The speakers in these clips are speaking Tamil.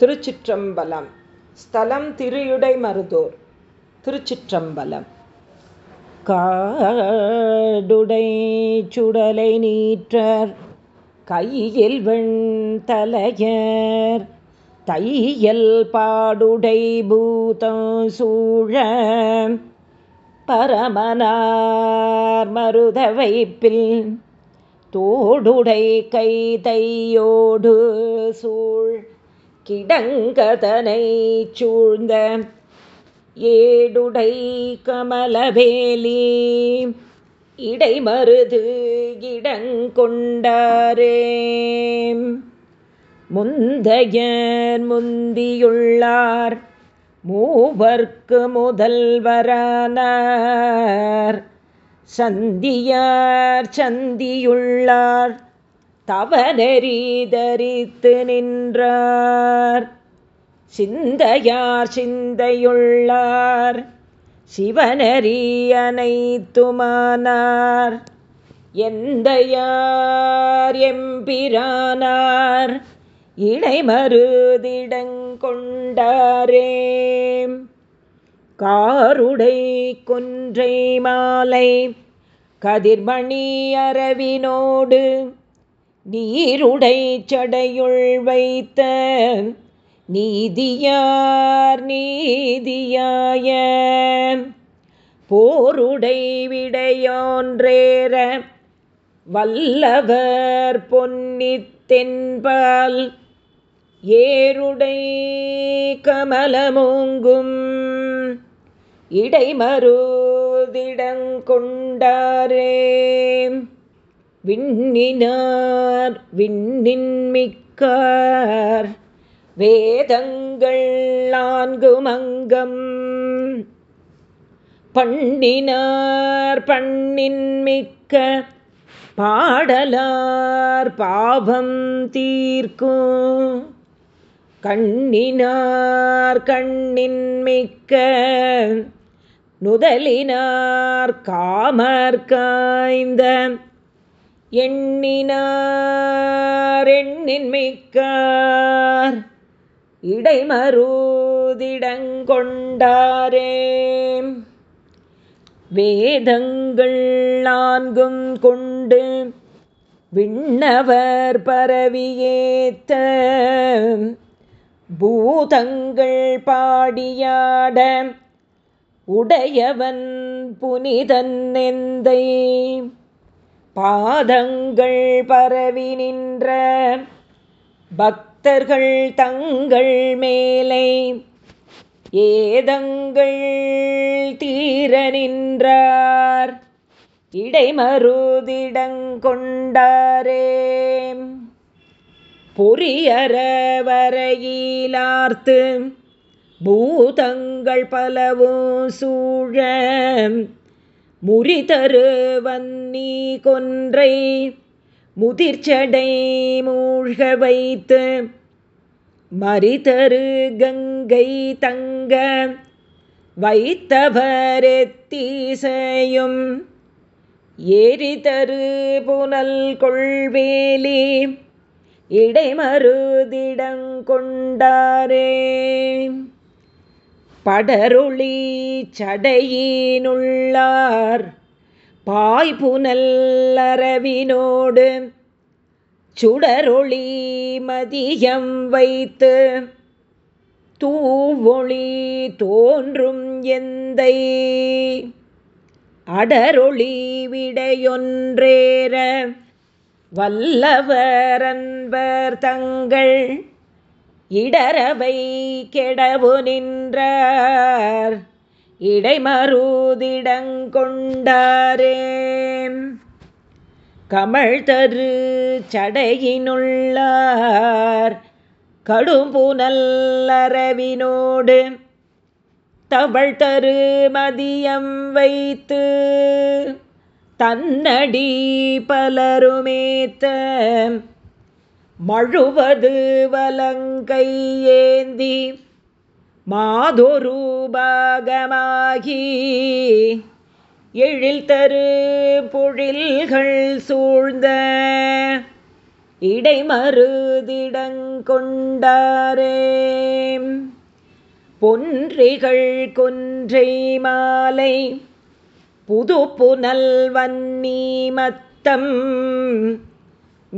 திருச்சிற்றம்பலம். ஸ்தலம் திருயுடை மருதூர். திருச்சிற்றம்பலம். காடுடை சுடலை நீற்றர். கையில் வெண்தலையர். தையல் பாடுடை பூதம் சூழ. பரமனார் மருத வைப்பில். தோடுடை கைதையோடு சூழ். கிடங்கதனை சூழ்ந்த ஏடுடை கமலவேலி இடைமருது இடங்கொண்டாரே. முந்தையர் முந்தியுள்ளார் மூவர்க்கு முதல்வரானார் சந்தியார் சந்தியுள்ளார். தவநெறி தரித்து நின்றார். சிந்தையார் சிந்தையுள்ளார். சிவனரி அனைத்துமானார் எந்தையார் எம்பிரானார். இடைமருதிடங்கொண்டாரே காருடை கொன்றை மாலை கதிர்மணி அரவினோடு நீருடை சடையுள் வைத்த நீதியார் நீதியாய. போருடை விடையோன்றேற வல்லவர் பொன்னித்தென்பால் ஏருடை கமலமோங்கும் இடைமருதிடங்கொண்டாரே. விண்ணினார் விண்ணின்மிக்கார் வேதங்கள் நான்கு மங்கம். பண்ணினார் பண்ணின்மிக்க பாடலார் பாவம் தீர்க்கும். கண்ணினார் கண்ணின்மிக்க நுதலினார் காமர் காய்ந்த எண்ணினார் எண்ணின் மிக்கார் இடைமருதிடங்கொண்டாரே. வேதங்கள் நான்கும் கொண்டு விண்ணவர் பரவியேத்த. பூதங்கள் பாடியாட உடையவன் புனிதன் எந்தை. பாதங்கள் பரவி நின்ற பக்தர்கள் தங்கள் மேலே. ஏதங்கள் தீர நின்றார். இடைமருதிடங்கொண்டாரே. பொரியற வரையிலார்த்து பூதங்கள் பலவும் சூழ முறிதரு வன்னி கொன்றை முதிர்ச்சடை மூழ்க வைத்து மறிதரு கங்கை தங்க வைத்தவரெத்தீசையும் ஏறிதரு புனல் கொள்வேலி இடைமருதிடங்கொண்டாரே. படருளி சடையினுள்ளார். பாய்புனல்லரவினோடு சுடரொளி மதியம் வைத்து தூவொளி தோன்றும் எந்தை. அடரொளி விடையொன்றேற வல்லவரன்பர் தங்கள் இடரவை கெடவு நின்றார். இடைமருதிடங்கொண்டாரே கமல் தரு சடையினுள்ளார். கடும்புனல்லரவினோடு தவள் தரு மதியம் வைத்து தன்னடி பலருமேத்த மழுவது வலங்கை ஏந்தி மாதொரு எழில் தரு பொழில்கள் சூழ்ந்த இடைமருதிடங்கொண்டாரே. பொன்றிகள் கொன்றை மாலை புது புனல் வன்னி மத்தம்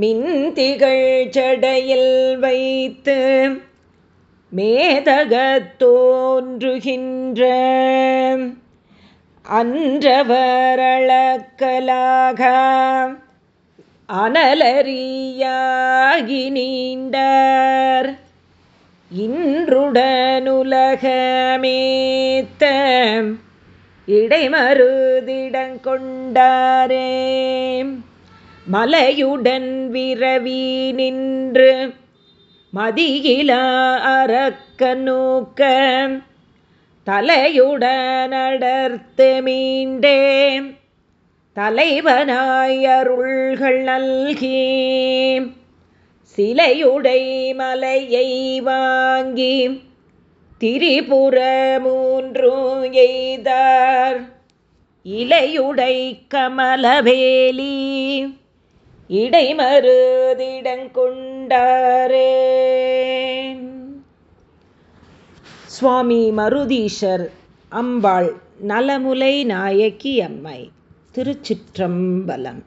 மின்திகள் செடையில் வைத்து மேதகத்தோன்றுகின்ற அன்றவரளக்கலாக அனலறியாகி நீண்டார். இன்றுடனுலகமேத்த இடைமருதிடங்கொண்டாரே. மலையுடன் விரவி நின்று மதியில அறக்க நோக்க தலையுடனடர்த்து மீண்டே தலைவனாய் அருள்கள் நல்கி சிலையுடை மலையை வாங்கி திரிபுர மூன்று எய்தார். இலையுடை கமலவேலி இடைமருதிடங்கொண்டாரே. சுவாமி மருதீஷர் அம்பாள் நலமுலை நாயக்கி அம்மை திருச்சிற்றம்பலம்.